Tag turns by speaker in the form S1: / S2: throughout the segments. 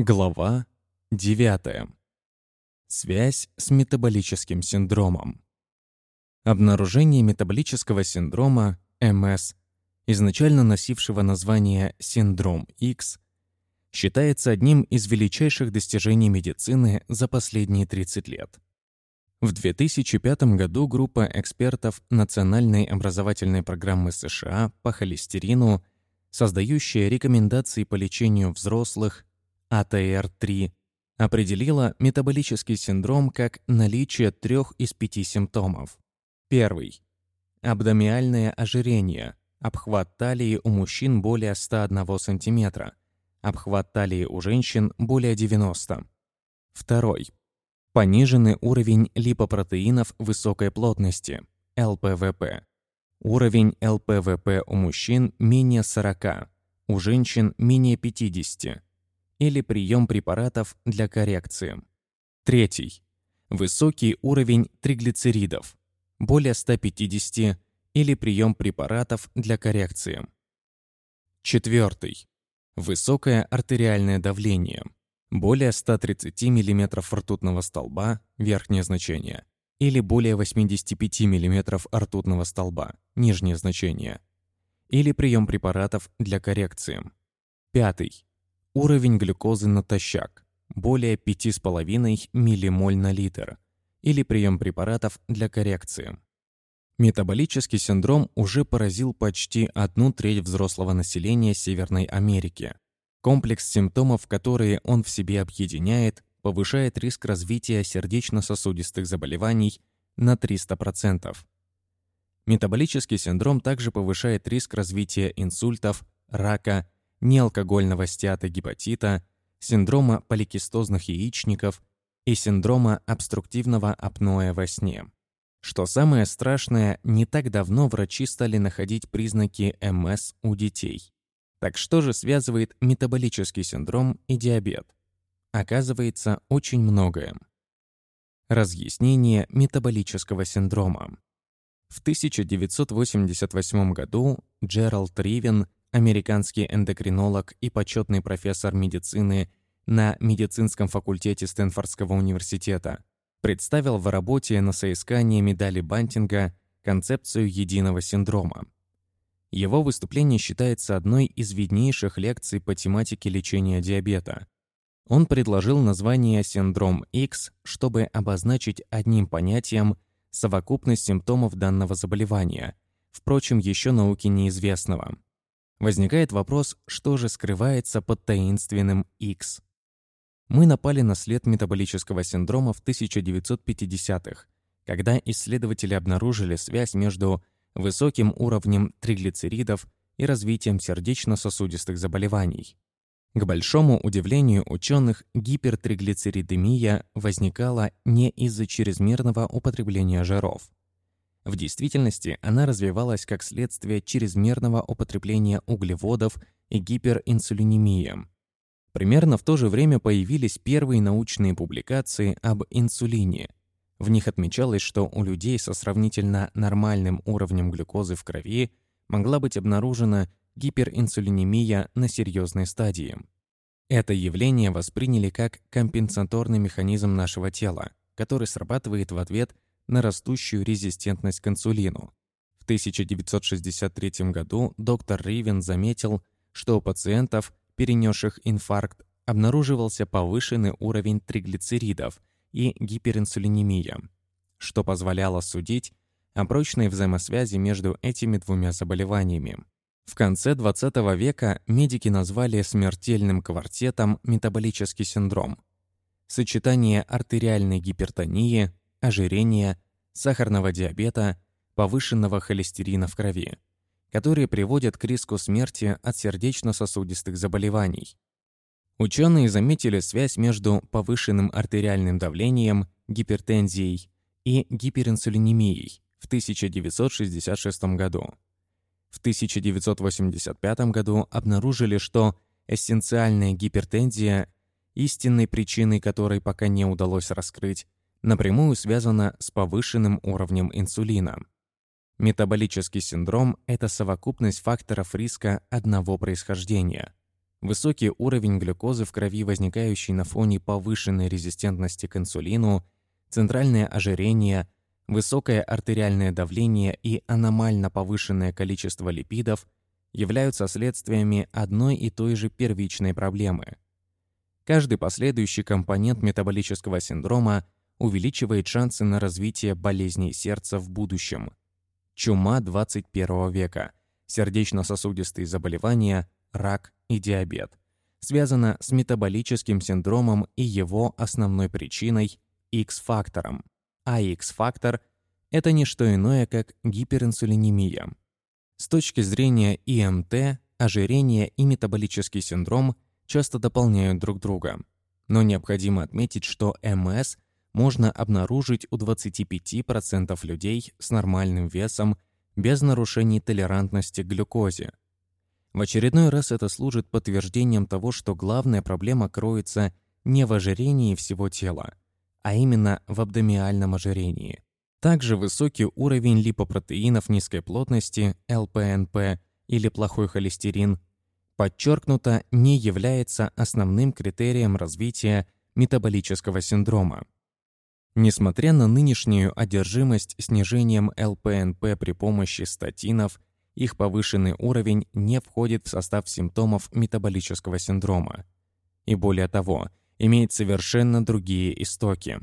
S1: Глава 9. Связь с метаболическим синдромом. Обнаружение метаболического синдрома МС, изначально носившего название синдром X, считается одним из величайших достижений медицины за последние 30 лет. В 2005 году группа экспертов Национальной образовательной программы США по холестерину, создающая рекомендации по лечению взрослых АТР-3 определила метаболический синдром как наличие трех из пяти симптомов. Первый. Абдомиальное ожирение, обхват талии у мужчин более 101 см, обхват талии у женщин более 90 Второй. Пониженный уровень липопротеинов высокой плотности, ЛПВП. Уровень ЛПВП у мужчин менее 40, у женщин менее 50 или прием препаратов для коррекции. Третий. Высокий уровень триглицеридов, более 150 или прием препаратов для коррекции. Четвертый. Высокое артериальное давление, более 130 мм ртутного столба, верхнее значение, или более 85 мм ртутного столба, нижнее значение, или прием препаратов для коррекции. Пятый. Уровень глюкозы натощак более 5,5 ммоль на литр или прием препаратов для коррекции. Метаболический синдром уже поразил почти одну треть взрослого населения Северной Америки. Комплекс симптомов, которые он в себе объединяет, повышает риск развития сердечно-сосудистых заболеваний на 300%. Метаболический синдром также повышает риск развития инсультов, рака, неалкогольного стеатогепатита, синдрома поликистозных яичников и синдрома обструктивного апноэ во сне. Что самое страшное, не так давно врачи стали находить признаки МС у детей. Так что же связывает метаболический синдром и диабет? Оказывается, очень многое. Разъяснение метаболического синдрома. В 1988 году Джеральд Ривен американский эндокринолог и почетный профессор медицины на медицинском факультете Стэнфордского университета, представил в работе на соискание медали Бантинга концепцию единого синдрома. Его выступление считается одной из виднейших лекций по тематике лечения диабета. Он предложил название синдром X, чтобы обозначить одним понятием совокупность симптомов данного заболевания, впрочем, еще науке неизвестного. Возникает вопрос, что же скрывается под таинственным X. Мы напали на след метаболического синдрома в 1950-х, когда исследователи обнаружили связь между высоким уровнем триглицеридов и развитием сердечно-сосудистых заболеваний. К большому удивлению ученых, гипертриглицеридемия возникала не из-за чрезмерного употребления жиров. В действительности она развивалась как следствие чрезмерного употребления углеводов и гиперинсулинемии. Примерно в то же время появились первые научные публикации об инсулине. В них отмечалось, что у людей со сравнительно нормальным уровнем глюкозы в крови могла быть обнаружена гиперинсулинемия на серьезной стадии. Это явление восприняли как компенсаторный механизм нашего тела, который срабатывает в ответ на растущую резистентность к инсулину. В 1963 году доктор Ривен заметил, что у пациентов, перенесших инфаркт, обнаруживался повышенный уровень триглицеридов и гиперинсулинемия, что позволяло судить о прочной взаимосвязи между этими двумя заболеваниями. В конце XX века медики назвали смертельным квартетом метаболический синдром. Сочетание артериальной гипертонии, ожирения, сахарного диабета, повышенного холестерина в крови, которые приводят к риску смерти от сердечно-сосудистых заболеваний. Ученые заметили связь между повышенным артериальным давлением, гипертензией и гиперинсулинемией в 1966 году. В 1985 году обнаружили, что эссенциальная гипертензия, истинной причиной которой пока не удалось раскрыть, напрямую связано с повышенным уровнем инсулина. Метаболический синдром – это совокупность факторов риска одного происхождения. высокий уровень глюкозы в крови, возникающий на фоне повышенной резистентности к инсулину, центральное ожирение, высокое артериальное давление и аномально повышенное количество липидов являются следствиями одной и той же первичной проблемы. Каждый последующий компонент метаболического синдрома увеличивает шансы на развитие болезней сердца в будущем. Чума 21 века, сердечно-сосудистые заболевания, рак и диабет связано с метаболическим синдромом и его основной причиной – X-фактором. А X-фактор – это не что иное, как гиперинсулинемия. С точки зрения ИМТ, ожирение и метаболический синдром часто дополняют друг друга. Но необходимо отметить, что МС можно обнаружить у 25% людей с нормальным весом без нарушений толерантности к глюкозе. В очередной раз это служит подтверждением того, что главная проблема кроется не в ожирении всего тела, а именно в абдомиальном ожирении. Также высокий уровень липопротеинов низкой плотности, ЛПНП, или плохой холестерин, подчеркнуто не является основным критерием развития метаболического синдрома. Несмотря на нынешнюю одержимость снижением ЛПНП при помощи статинов, их повышенный уровень не входит в состав симптомов метаболического синдрома. И более того, имеет совершенно другие истоки.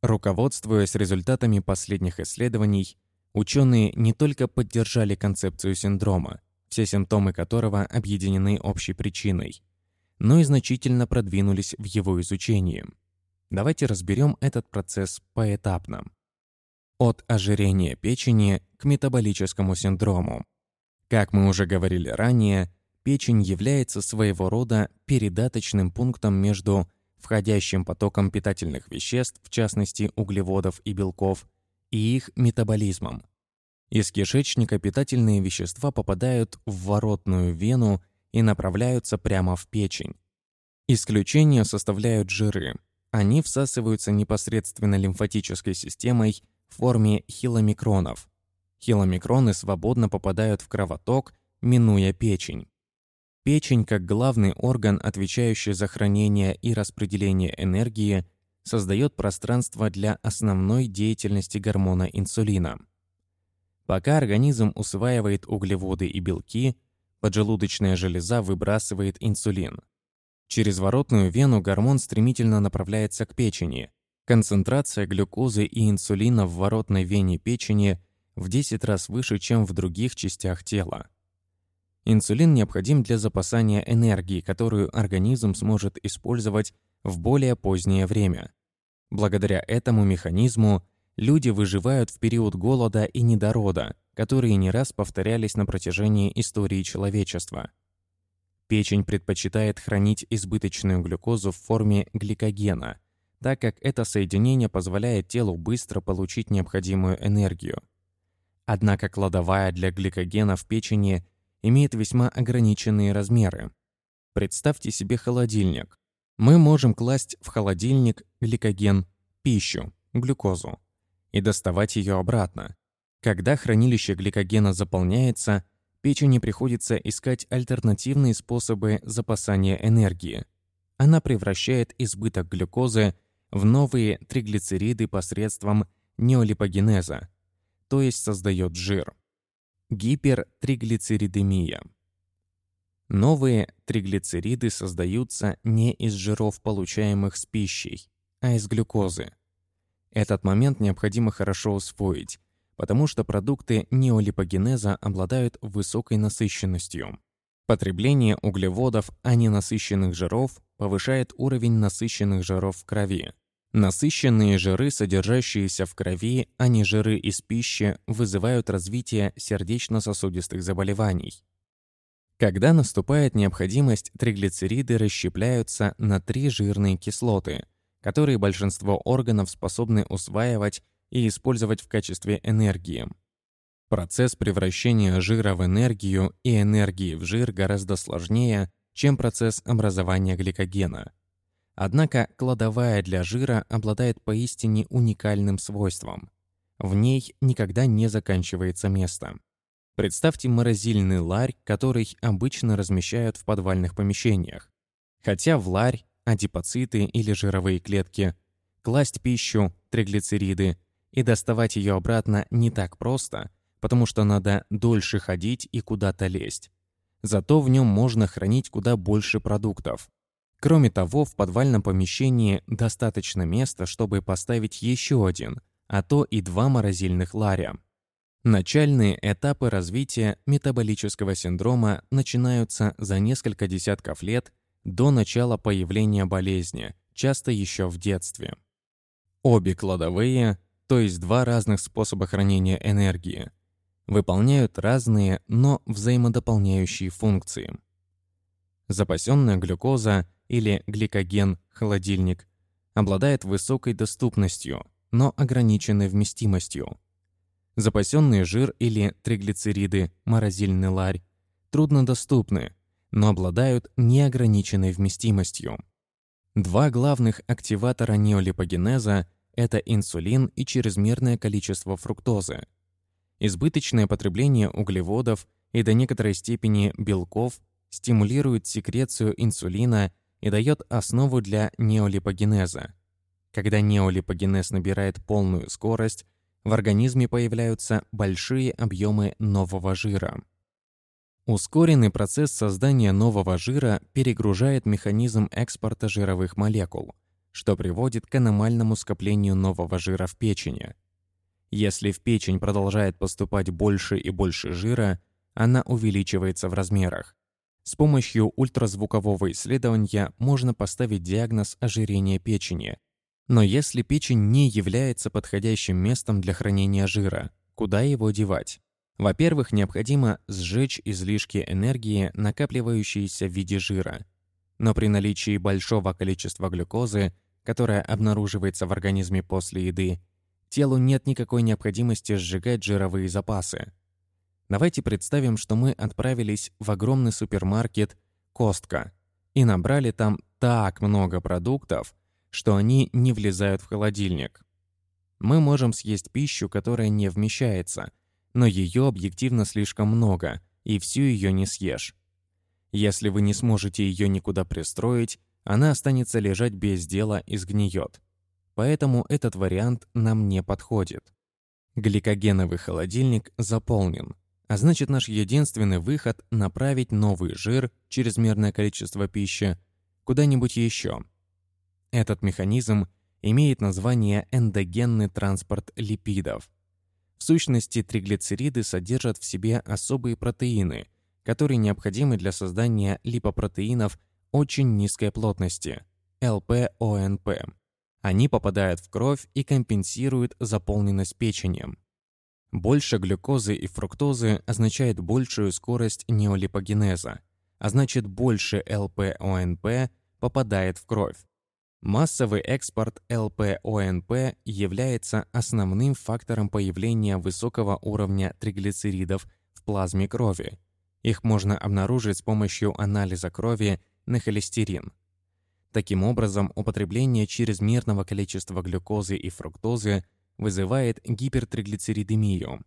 S1: Руководствуясь результатами последних исследований, ученые не только поддержали концепцию синдрома, все симптомы которого объединены общей причиной, но и значительно продвинулись в его изучении. Давайте разберем этот процесс поэтапно. От ожирения печени к метаболическому синдрому. Как мы уже говорили ранее, печень является своего рода передаточным пунктом между входящим потоком питательных веществ, в частности углеводов и белков, и их метаболизмом. Из кишечника питательные вещества попадают в воротную вену и направляются прямо в печень. Исключение составляют жиры. Они всасываются непосредственно лимфатической системой в форме хиломикронов. Хиломикроны свободно попадают в кровоток, минуя печень. Печень, как главный орган, отвечающий за хранение и распределение энергии, создает пространство для основной деятельности гормона инсулина. Пока организм усваивает углеводы и белки, поджелудочная железа выбрасывает инсулин. Через воротную вену гормон стремительно направляется к печени. Концентрация глюкозы и инсулина в воротной вене печени в 10 раз выше, чем в других частях тела. Инсулин необходим для запасания энергии, которую организм сможет использовать в более позднее время. Благодаря этому механизму люди выживают в период голода и недорода, которые не раз повторялись на протяжении истории человечества. Печень предпочитает хранить избыточную глюкозу в форме гликогена, так как это соединение позволяет телу быстро получить необходимую энергию. Однако кладовая для гликогена в печени имеет весьма ограниченные размеры. Представьте себе холодильник. Мы можем класть в холодильник гликоген, пищу, глюкозу, и доставать ее обратно. Когда хранилище гликогена заполняется, печени приходится искать альтернативные способы запасания энергии. Она превращает избыток глюкозы в новые триглицериды посредством неолипогенеза, то есть создает жир. Гипертриглицеридемия. Новые триглицериды создаются не из жиров, получаемых с пищей, а из глюкозы. Этот момент необходимо хорошо усвоить, потому что продукты неолипогенеза обладают высокой насыщенностью. Потребление углеводов, а не насыщенных жиров, повышает уровень насыщенных жиров в крови, Насыщенные жиры, содержащиеся в крови, а не жиры из пищи, вызывают развитие сердечно-сосудистых заболеваний. Когда наступает необходимость, триглицериды расщепляются на три жирные кислоты, которые большинство органов способны усваивать и использовать в качестве энергии. Процесс превращения жира в энергию и энергии в жир гораздо сложнее, чем процесс образования гликогена – Однако кладовая для жира обладает поистине уникальным свойством. В ней никогда не заканчивается место. Представьте морозильный ларь, который обычно размещают в подвальных помещениях. Хотя в ларь, адипоциты или жировые клетки, класть пищу, триглицериды и доставать ее обратно не так просто, потому что надо дольше ходить и куда-то лезть. Зато в нем можно хранить куда больше продуктов. Кроме того, в подвальном помещении достаточно места, чтобы поставить еще один, а то и два морозильных ларя. Начальные этапы развития метаболического синдрома начинаются за несколько десятков лет до начала появления болезни, часто еще в детстве. Обе кладовые, то есть два разных способа хранения энергии, выполняют разные, но взаимодополняющие функции. Запасенная глюкоза или гликоген, холодильник, обладает высокой доступностью, но ограниченной вместимостью. Запасенный жир или триглицериды, морозильный ларь, труднодоступны, но обладают неограниченной вместимостью. Два главных активатора неолипогенеза – это инсулин и чрезмерное количество фруктозы. Избыточное потребление углеводов и до некоторой степени белков стимулирует секрецию инсулина и дает основу для неолипогенеза. Когда неолипогенез набирает полную скорость, в организме появляются большие объемы нового жира. Ускоренный процесс создания нового жира перегружает механизм экспорта жировых молекул, что приводит к аномальному скоплению нового жира в печени. Если в печень продолжает поступать больше и больше жира, она увеличивается в размерах. С помощью ультразвукового исследования можно поставить диагноз ожирения печени, но если печень не является подходящим местом для хранения жира, куда его девать? Во-первых, необходимо сжечь излишки энергии, накапливающиеся в виде жира. Но при наличии большого количества глюкозы, которая обнаруживается в организме после еды, телу нет никакой необходимости сжигать жировые запасы. Давайте представим, что мы отправились в огромный супермаркет «Костка» и набрали там так много продуктов, что они не влезают в холодильник. Мы можем съесть пищу, которая не вмещается, но ее объективно слишком много, и всю ее не съешь. Если вы не сможете ее никуда пристроить, она останется лежать без дела и сгниет. Поэтому этот вариант нам не подходит. Гликогеновый холодильник заполнен, а значит наш единственный выход – направить новый жир, чрезмерное количество пищи, куда-нибудь еще – этот механизм имеет название эндогенный транспорт липидов. В сущности, триглицериды содержат в себе особые протеины, которые необходимы для создания липопротеинов очень низкой плотности – ЛПОНП. Они попадают в кровь и компенсируют заполненность печени. Больше глюкозы и фруктозы означает большую скорость неолипогенеза, а значит больше ЛПОНП попадает в кровь. Массовый экспорт ЛПОНП является основным фактором появления высокого уровня триглицеридов в плазме крови. Их можно обнаружить с помощью анализа крови на холестерин. Таким образом, употребление чрезмерного количества глюкозы и фруктозы вызывает гипертриглицеридемию.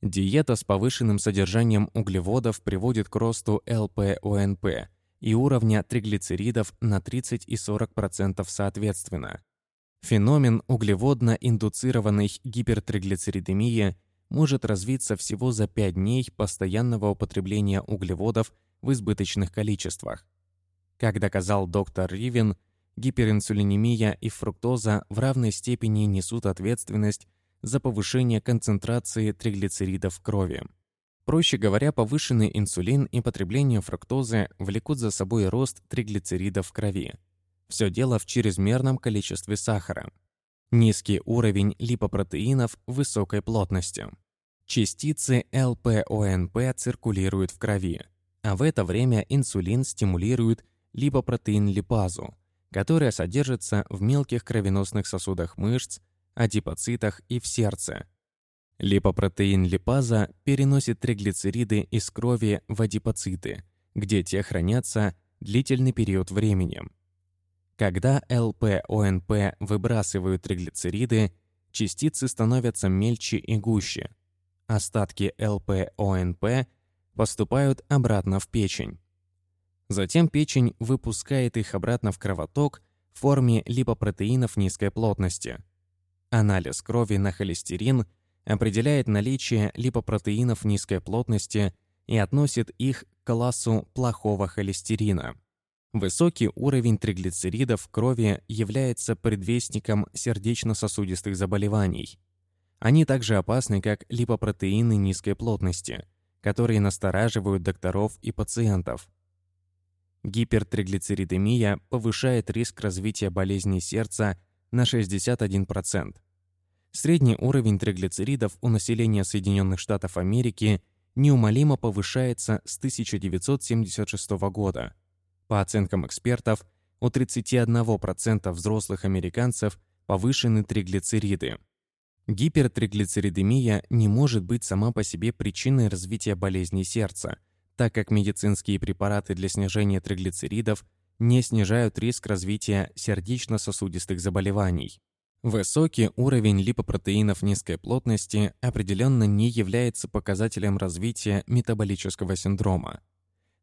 S1: Диета с повышенным содержанием углеводов приводит к росту ЛПОНП – и уровня триглицеридов на 30 и 40% соответственно. Феномен углеводно-индуцированной гипертриглицеридемии может развиться всего за 5 дней постоянного употребления углеводов в избыточных количествах. Как доказал доктор Ривен, гиперинсулинемия и фруктоза в равной степени несут ответственность за повышение концентрации триглицеридов в крови. Проще говоря, повышенный инсулин и потребление фруктозы влекут за собой рост триглицеридов в крови. Все дело в чрезмерном количестве сахара. Низкий уровень липопротеинов высокой плотности. Частицы ЛПОНП циркулируют в крови, а в это время инсулин стимулирует липопротеин-липазу, которая содержится в мелких кровеносных сосудах мышц, адипоцитах и в сердце, Липопротеин липаза переносит триглицериды из крови в адипоциты, где те хранятся длительный период времени. Когда ЛПОНП выбрасывают триглицериды, частицы становятся мельче и гуще. остатки ЛПОНП поступают обратно в печень. Затем печень выпускает их обратно в кровоток в форме липопротеинов низкой плотности. Анализ крови на холестерин определяет наличие липопротеинов низкой плотности и относит их к классу плохого холестерина. Высокий уровень триглицеридов в крови является предвестником сердечно-сосудистых заболеваний. Они также опасны, как липопротеины низкой плотности, которые настораживают докторов и пациентов. Гипертриглицеридемия повышает риск развития болезней сердца на 61%. Средний уровень триглицеридов у населения Соединенных Штатов Америки неумолимо повышается с 1976 года. По оценкам экспертов, у 31% взрослых американцев повышены триглицериды. Гипертриглицеридемия не может быть сама по себе причиной развития болезней сердца, так как медицинские препараты для снижения триглицеридов не снижают риск развития сердечно-сосудистых заболеваний. Высокий уровень липопротеинов низкой плотности определенно не является показателем развития метаболического синдрома.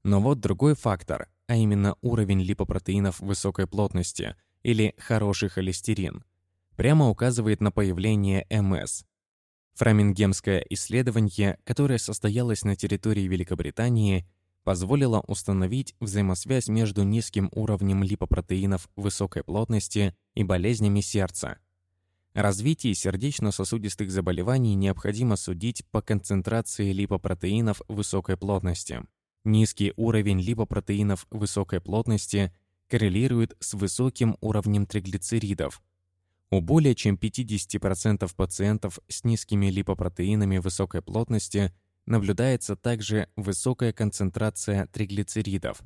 S1: Но вот другой фактор, а именно уровень липопротеинов высокой плотности или хороший холестерин, прямо указывает на появление МС. Фрамингемское исследование, которое состоялось на территории Великобритании, позволило установить взаимосвязь между низким уровнем липопротеинов высокой плотности и болезнями сердца. Развитие сердечно-сосудистых заболеваний необходимо судить по концентрации липопротеинов высокой плотности. Низкий уровень липопротеинов высокой плотности коррелирует с высоким уровнем триглицеридов. У более чем 50% пациентов с низкими липопротеинами высокой плотности наблюдается также высокая концентрация триглицеридов.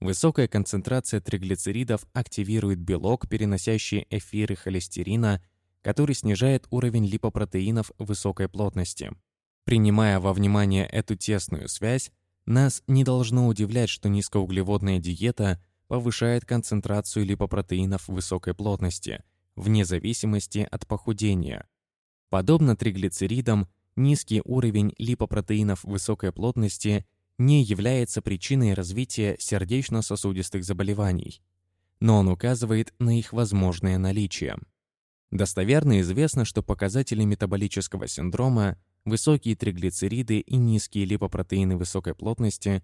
S1: Высокая концентрация триглицеридов активирует белок, переносящий эфиры холестерина который снижает уровень липопротеинов высокой плотности. Принимая во внимание эту тесную связь, нас не должно удивлять, что низкоуглеводная диета повышает концентрацию липопротеинов высокой плотности, вне зависимости от похудения. Подобно триглицеридам, низкий уровень липопротеинов высокой плотности не является причиной развития сердечно-сосудистых заболеваний, но он указывает на их возможное наличие. Достоверно известно, что показатели метаболического синдрома, высокие триглицериды и низкие липопротеины высокой плотности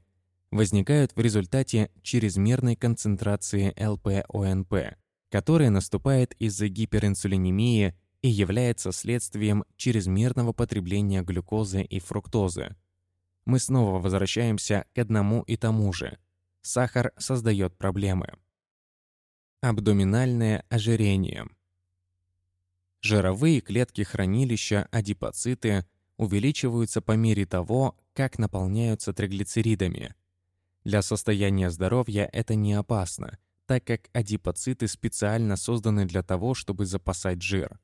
S1: возникают в результате чрезмерной концентрации ЛПОНП, которая наступает из-за гиперинсулинемии и является следствием чрезмерного потребления глюкозы и фруктозы. Мы снова возвращаемся к одному и тому же. Сахар создает проблемы. Абдоминальное ожирение – Жировые клетки хранилища адипоциты увеличиваются по мере того, как наполняются триглицеридами. Для состояния здоровья это не опасно, так как адипоциты специально созданы для того, чтобы запасать жир.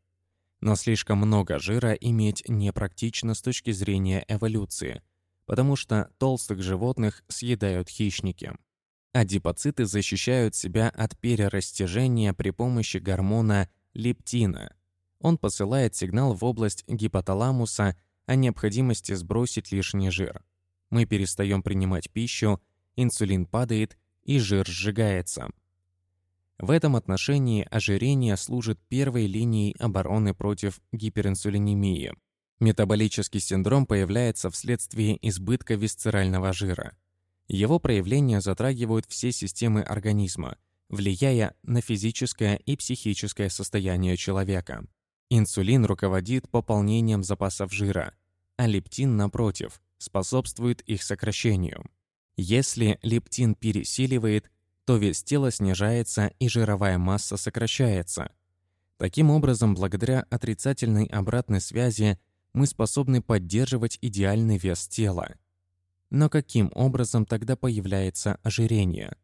S1: Но слишком много жира иметь непрактично с точки зрения эволюции, потому что толстых животных съедают хищники. Адипоциты защищают себя от перерастяжения при помощи гормона лептина – он посылает сигнал в область гипоталамуса о необходимости сбросить лишний жир. Мы перестаем принимать пищу, инсулин падает и жир сжигается. В этом отношении ожирение служит первой линией обороны против гиперинсулинемии. Метаболический синдром появляется вследствие избытка висцерального жира. Его проявления затрагивают все системы организма, влияя на физическое и психическое состояние человека. Инсулин руководит пополнением запасов жира, а лептин, напротив, способствует их сокращению. Если лептин пересиливает, то вес тела снижается и жировая масса сокращается. Таким образом, благодаря отрицательной обратной связи мы способны поддерживать идеальный вес тела. Но каким образом тогда появляется ожирение?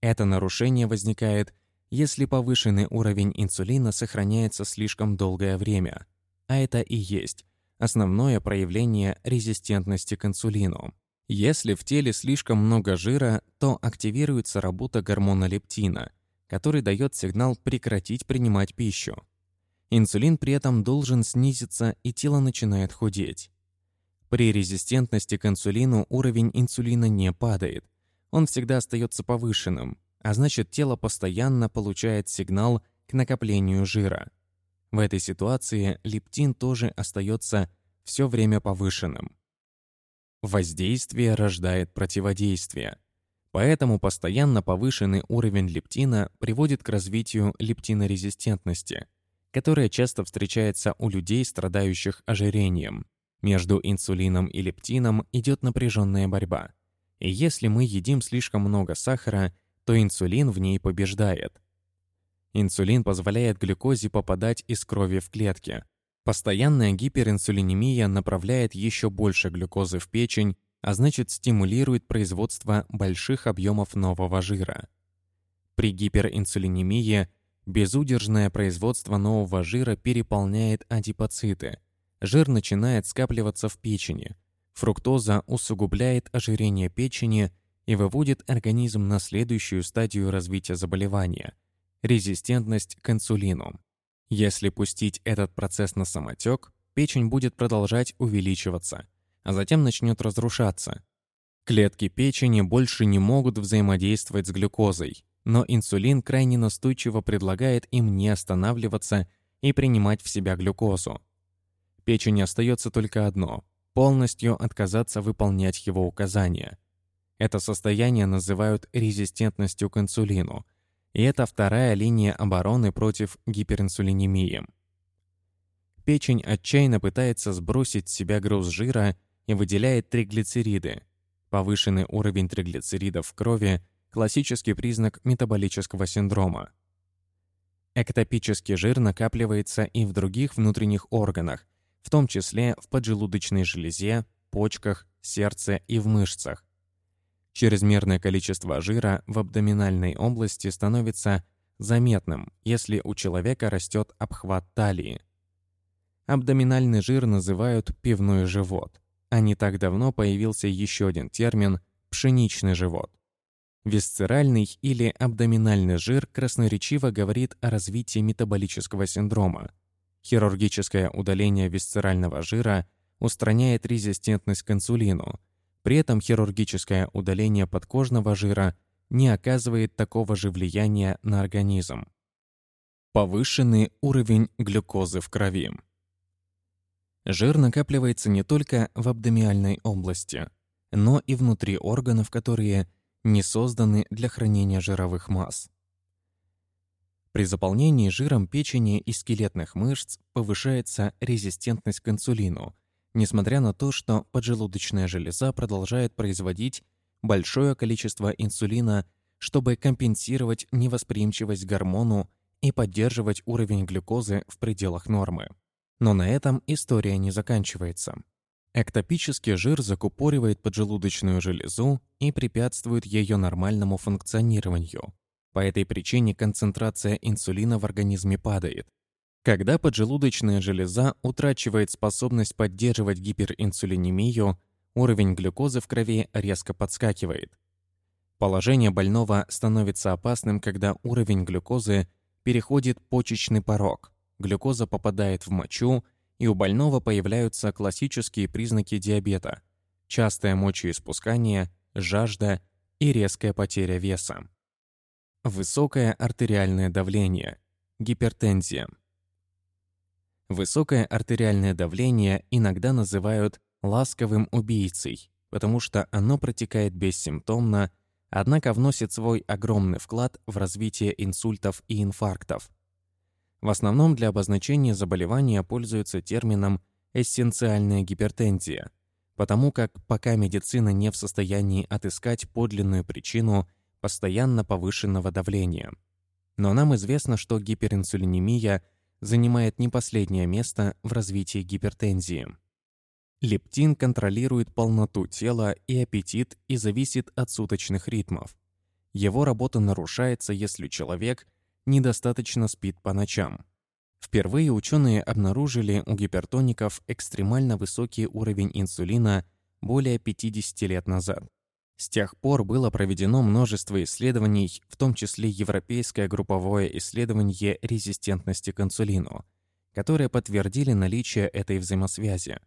S1: Это нарушение возникает если повышенный уровень инсулина сохраняется слишком долгое время. А это и есть основное проявление резистентности к инсулину. Если в теле слишком много жира, то активируется работа гормона лептина, который дает сигнал прекратить принимать пищу. Инсулин при этом должен снизиться, и тело начинает худеть. При резистентности к инсулину уровень инсулина не падает. Он всегда остается повышенным, а значит тело постоянно получает сигнал к накоплению жира. В этой ситуации лептин тоже остается все время повышенным. Воздействие рождает противодействие. Поэтому постоянно повышенный уровень лептина приводит к развитию лептинорезистентности, которая часто встречается у людей, страдающих ожирением. Между инсулином и лептином идет напряженная борьба. И если мы едим слишком много сахара, то инсулин в ней побеждает. Инсулин позволяет глюкозе попадать из крови в клетки. Постоянная гиперинсулинемия направляет еще больше глюкозы в печень, а значит стимулирует производство больших объемов нового жира. При гиперинсулинемии безудержное производство нового жира переполняет адипоциты. Жир начинает скапливаться в печени. Фруктоза усугубляет ожирение печени и выводит организм на следующую стадию развития заболевания – резистентность к инсулину. Если пустить этот процесс на самотек, печень будет продолжать увеличиваться – а затем начнет разрушаться. Клетки печени больше не могут взаимодействовать с глюкозой, но инсулин крайне настойчиво предлагает им не останавливаться и принимать в себя глюкозу. Печени остается только одно – полностью отказаться выполнять его указания. Это состояние называют резистентностью к инсулину, и это вторая линия обороны против гиперинсулинемии. Печень отчаянно пытается сбросить с себя груз жира и выделяет триглицериды. Повышенный уровень триглицеридов в крови – классический признак метаболического синдрома. Эктопический жир накапливается и в других внутренних органах, в том числе в поджелудочной железе, почках, сердце и в мышцах. Чрезмерное количество жира в абдоминальной области становится заметным, если у человека растет обхват талии. Абдоминальный жир называют пивной живот а не так давно появился еще один термин – пшеничный живот. Висцеральный или абдоминальный жир красноречиво говорит о развитии метаболического синдрома. Хирургическое удаление висцерального жира устраняет резистентность к инсулину. При этом хирургическое удаление подкожного жира не оказывает такого же влияния на организм. Повышенный уровень глюкозы в крови. Жир накапливается не только в абдомиальной области, но и внутри органов, которые не созданы для хранения жировых масс. При заполнении жиром печени и скелетных мышц повышается резистентность к инсулину, несмотря на то, что поджелудочная железа продолжает производить большое количество инсулина, чтобы компенсировать невосприимчивость к гормону и поддерживать уровень глюкозы в пределах нормы. Но на этом история не заканчивается. Эктопический жир закупоривает поджелудочную железу и препятствует ее нормальному функционированию. По этой причине концентрация инсулина в организме падает. Когда поджелудочная железа утрачивает способность поддерживать гиперинсулинемию, уровень глюкозы в крови резко подскакивает. Положение больного становится опасным, когда уровень глюкозы переходит почечный порог глюкоза попадает в мочу, и у больного появляются классические признаки диабета – частое мочеиспускание, жажда и резкая потеря веса. Высокое артериальное давление, гипертензия. Высокое артериальное давление иногда называют ласковым убийцей, потому что оно протекает бессимптомно, однако вносит свой огромный вклад в развитие инсультов и инфарктов. В основном для обозначения заболевания пользуются термином «эссенциальная гипертензия», потому как пока медицина не в состоянии отыскать подлинную причину постоянно повышенного давления. Но нам известно, что гиперинсулинемия занимает не последнее место в развитии гипертензии. Лептин контролирует полноту тела и аппетит и зависит от суточных ритмов. Его работа нарушается, если человек недостаточно спит по ночам. Впервые ученые обнаружили у гипертоников экстремально высокий уровень инсулина более 50 лет назад. С тех пор было проведено множество исследований, в том числе европейское групповое исследование резистентности к инсулину, которые подтвердили наличие этой взаимосвязи.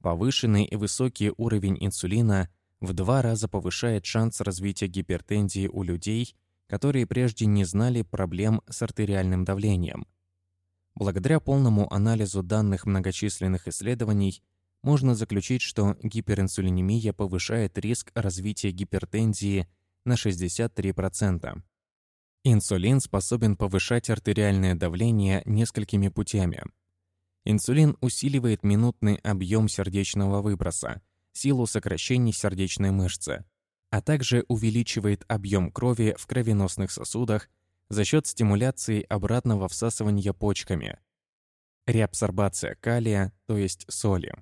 S1: Повышенный и высокий уровень инсулина в два раза повышает шанс развития гипертензии у людей, которые прежде не знали проблем с артериальным давлением. Благодаря полному анализу данных многочисленных исследований можно заключить, что гиперинсулинемия повышает риск развития гипертензии на 63%. Инсулин способен повышать артериальное давление несколькими путями – Инсулин усиливает минутный объем сердечного выброса, силу сокращений сердечной мышцы, а также увеличивает объем крови в кровеносных сосудах за счет стимуляции обратного всасывания почками, реабсорбация калия, то есть соли.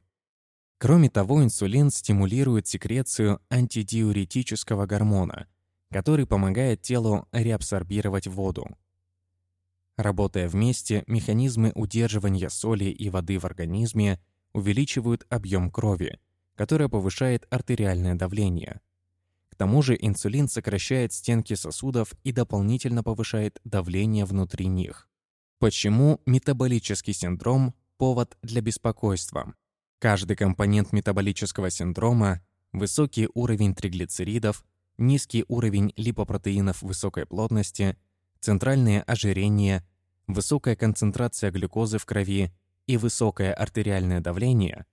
S1: Кроме того, инсулин стимулирует секрецию антидиуретического гормона, который помогает телу реабсорбировать воду. Работая вместе, механизмы удерживания соли и воды в организме увеличивают объем крови, которое повышает артериальное давление. К тому же инсулин сокращает стенки сосудов и дополнительно повышает давление внутри них. Почему метаболический синдром – повод для беспокойства? Каждый компонент метаболического синдрома – высокий уровень триглицеридов, низкий уровень липопротеинов высокой плотности – центральное ожирение, высокая концентрация глюкозы в крови и высокое артериальное давление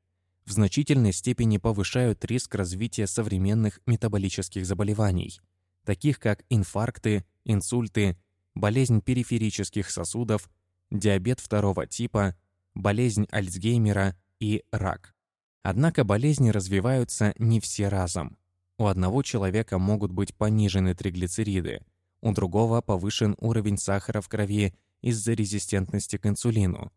S1: в значительной степени повышают риск развития современных метаболических заболеваний, таких как инфаркты, инсульты, болезнь периферических сосудов, диабет второго типа, болезнь Альцгеймера и рак. Однако болезни развиваются не все разом. У одного человека могут быть понижены триглицериды, у другого повышен уровень сахара в крови из-за резистентности к инсулину.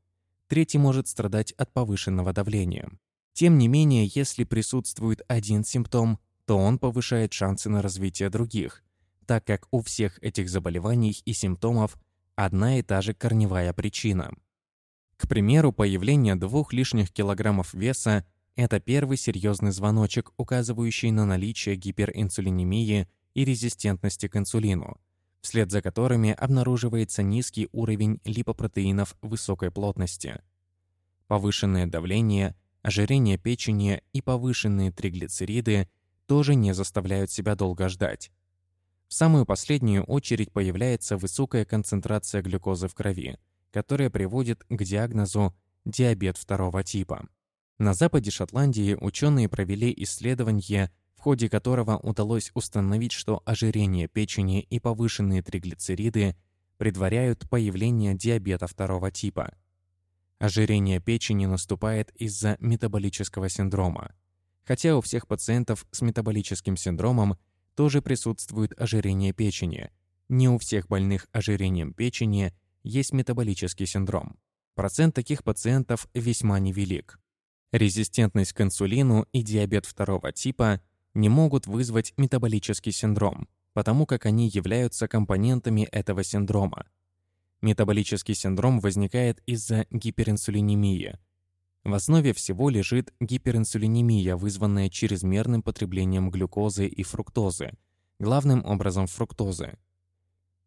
S1: Третий может страдать от повышенного давления. Тем не менее, если присутствует один симптом, то он повышает шансы на развитие других, так как у всех этих заболеваний и симптомов одна и та же корневая причина. К примеру, появление двух лишних килограммов веса – это первый серьезный звоночек, указывающий на наличие гиперинсулинемии и резистентности к инсулину, вслед за которыми обнаруживается низкий уровень липопротеинов высокой плотности. Повышенное давление, ожирение печени и повышенные триглицериды тоже не заставляют себя долго ждать. В самую последнюю очередь появляется высокая концентрация глюкозы в крови, которая приводит к диагнозу диабет второго типа. На западе Шотландии ученые провели исследование ходе которого удалось установить, что ожирение печени и повышенные триглицериды предваряют появление диабета второго типа. Ожирение печени наступает из-за метаболического синдрома. Хотя у всех пациентов с метаболическим синдромом тоже присутствует ожирение печени, не у всех больных ожирением печени есть метаболический синдром. Процент таких пациентов весьма невелик. Резистентность к инсулину и диабет второго типа не могут вызвать метаболический синдром, потому как они являются компонентами этого синдрома. Метаболический синдром возникает из-за гиперинсулинемии. В основе всего лежит гиперинсулинемия, вызванная чрезмерным потреблением глюкозы и фруктозы, главным образом фруктозы.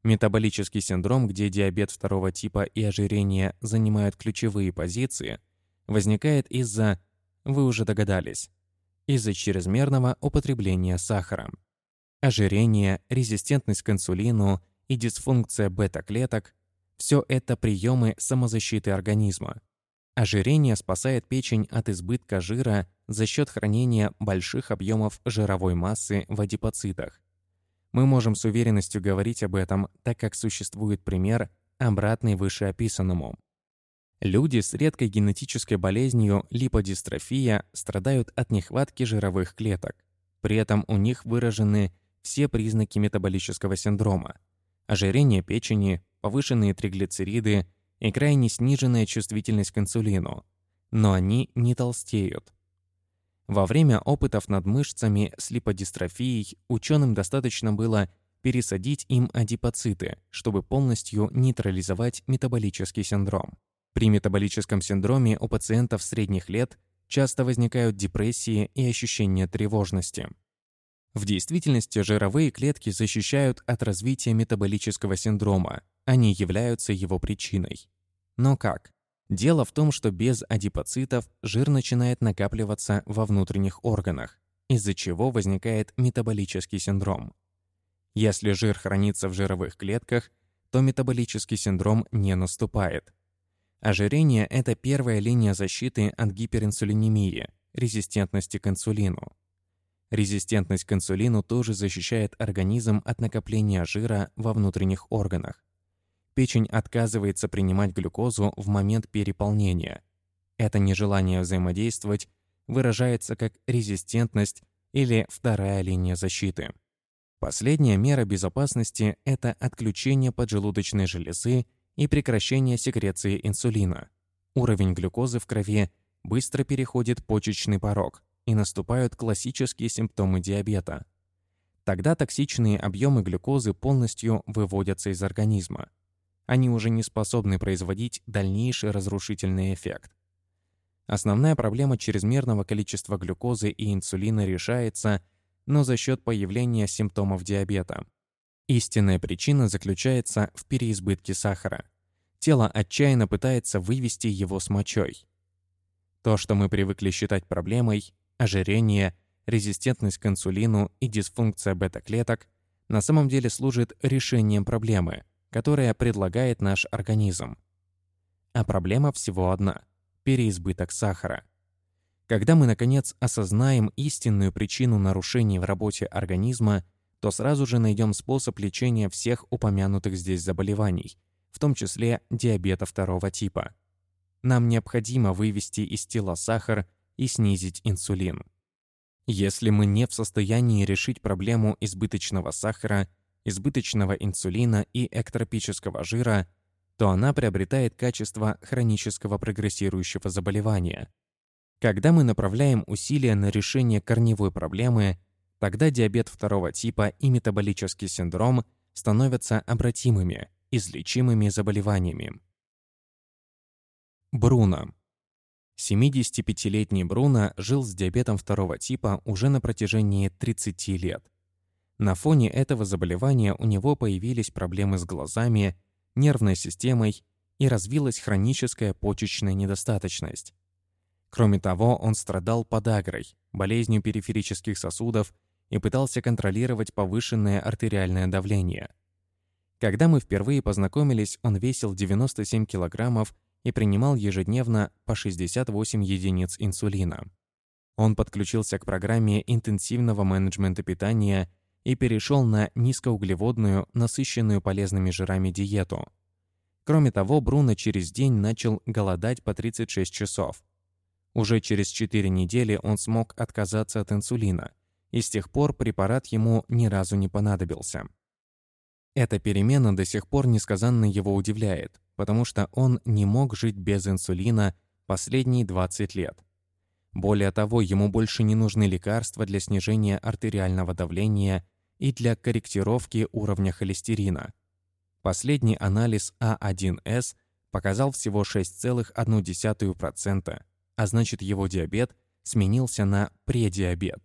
S1: Метаболический синдром, где диабет второго типа и ожирение занимают ключевые позиции, возникает из-за, вы уже догадались, из-за чрезмерного употребления сахара. Ожирение, резистентность к инсулину и дисфункция бета-клеток – все это приемы самозащиты организма. Ожирение спасает печень от избытка жира за счет хранения больших объемов жировой массы в адипоцитах. Мы можем с уверенностью говорить об этом, так как существует пример, обратный вышеописанному. Люди с редкой генетической болезнью липодистрофия страдают от нехватки жировых клеток. При этом у них выражены все признаки метаболического синдрома. Ожирение печени, повышенные триглицериды и крайне сниженная чувствительность к инсулину. Но они не толстеют. Во время опытов над мышцами с липодистрофией ученым достаточно было пересадить им адипоциты, чтобы полностью нейтрализовать метаболический синдром. При метаболическом синдроме у пациентов средних лет часто возникают депрессии и ощущение тревожности. В действительности жировые клетки защищают от развития метаболического синдрома, они являются его причиной. Но как? Дело в том, что без адипоцитов жир начинает накапливаться во внутренних органах, из-за чего возникает метаболический синдром. Если жир хранится в жировых клетках, то метаболический синдром не наступает. Ожирение – это первая линия защиты от гиперинсулинемии, резистентности к инсулину. Резистентность к инсулину тоже защищает организм от накопления жира во внутренних органах. Печень отказывается принимать глюкозу в момент переполнения. Это нежелание взаимодействовать выражается как резистентность или вторая линия защиты. Последняя мера безопасности – это отключение поджелудочной железы и прекращение секреции инсулина. Уровень глюкозы в крови быстро переходит почечный порог, и наступают классические симптомы диабета. Тогда токсичные объемы глюкозы полностью выводятся из организма. Они уже не способны производить дальнейший разрушительный эффект. Основная проблема чрезмерного количества глюкозы и инсулина решается – но за счет появления симптомов диабета. Истинная причина заключается в переизбытке сахара. Тело отчаянно пытается вывести его с мочой. То, что мы привыкли считать проблемой, ожирение, резистентность к инсулину и дисфункция бета-клеток, на самом деле служит решением проблемы, которая предлагает наш организм. А проблема всего одна – переизбыток сахара. Когда мы, наконец, осознаем истинную причину нарушений в работе организма, то сразу же найдем способ лечения всех упомянутых здесь заболеваний, в том числе диабета второго типа. Нам необходимо вывести из тела сахар и снизить инсулин. Если мы не в состоянии решить проблему избыточного сахара, избыточного инсулина и эктропического жира, то она приобретает качество хронического прогрессирующего заболевания, когда мы направляем усилия на решение корневой проблемы, тогда диабет второго типа и метаболический синдром становятся обратимыми, излечимыми заболеваниями. Бруно. 75-летний Бруно жил с диабетом второго типа уже на протяжении 30 лет. На фоне этого заболевания у него появились проблемы с глазами, нервной системой и развилась хроническая почечная недостаточность. Кроме того, он страдал подагрой, болезнью периферических сосудов и пытался контролировать повышенное артериальное давление. Когда мы впервые познакомились, он весил 97 килограммов и принимал ежедневно по 68 единиц инсулина. Он подключился к программе интенсивного менеджмента питания и перешел на низкоуглеводную, насыщенную полезными жирами диету. Кроме того, Бруно через день начал голодать по 36 часов. Уже через 4 недели он смог отказаться от инсулина, и с тех пор препарат ему ни разу не понадобился. Эта перемена до сих пор несказанно его удивляет, потому что он не мог жить без инсулина последние 20 лет. Более того, ему больше не нужны лекарства для снижения артериального давления и для корректировки уровня холестерина. Последний анализ А1С показал всего 6,1%, а значит его диабет сменился на предиабет.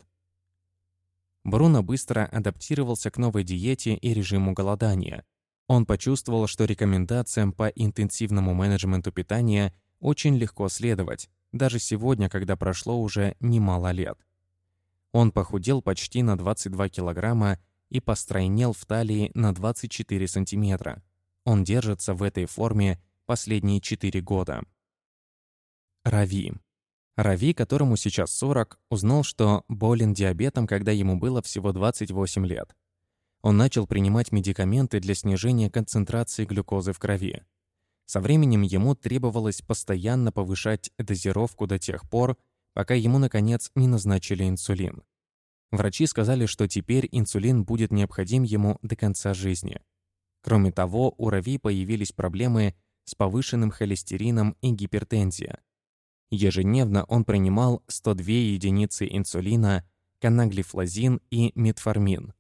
S1: Бруно быстро адаптировался к новой диете и режиму голодания. Он почувствовал, что рекомендациям по интенсивному менеджменту питания очень легко следовать, даже сегодня, когда прошло уже немало лет. Он похудел почти на 22 килограмма и постройнел в талии на 24 сантиметра. Он держится в этой форме последние 4 года. Рави. Рави, которому сейчас 40, узнал, что болен диабетом, когда ему было всего 28 лет. Он начал принимать медикаменты для снижения концентрации глюкозы в крови. Со временем ему требовалось постоянно повышать дозировку до тех пор, пока ему, наконец, не назначили инсулин. Врачи сказали, что теперь инсулин будет необходим ему до конца жизни. Кроме того, у Рави появились проблемы с повышенным холестерином и гипертензией. Ежедневно он принимал 102 единицы инсулина, канаглифлозин и метформин.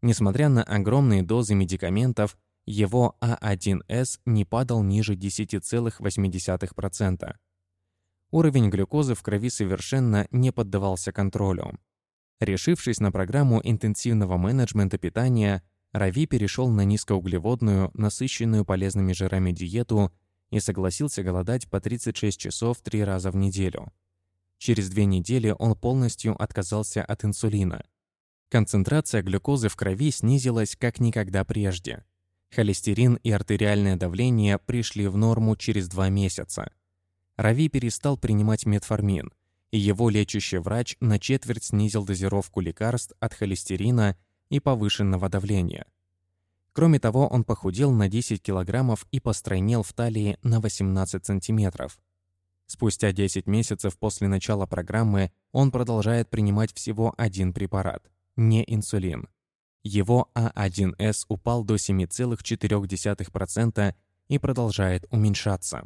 S1: Несмотря на огромные дозы медикаментов, его А1С не падал ниже 10,8%. Уровень глюкозы в крови совершенно не поддавался контролю. Решившись на программу интенсивного менеджмента питания, Рави перешел на низкоуглеводную, насыщенную полезными жирами диету и согласился голодать по 36 часов три раза в неделю. Через две недели он полностью отказался от инсулина. Концентрация глюкозы в крови снизилась как никогда прежде. Холестерин и артериальное давление пришли в норму через два месяца. Рави перестал принимать метформин, и его лечащий врач на четверть снизил дозировку лекарств от холестерина и повышенного давления. Кроме того, он похудел на 10 килограммов и постройнел в талии на 18 сантиметров. Спустя 10 месяцев после начала программы он продолжает принимать всего один препарат – не инсулин. Его А1С упал до 7,4% и продолжает уменьшаться.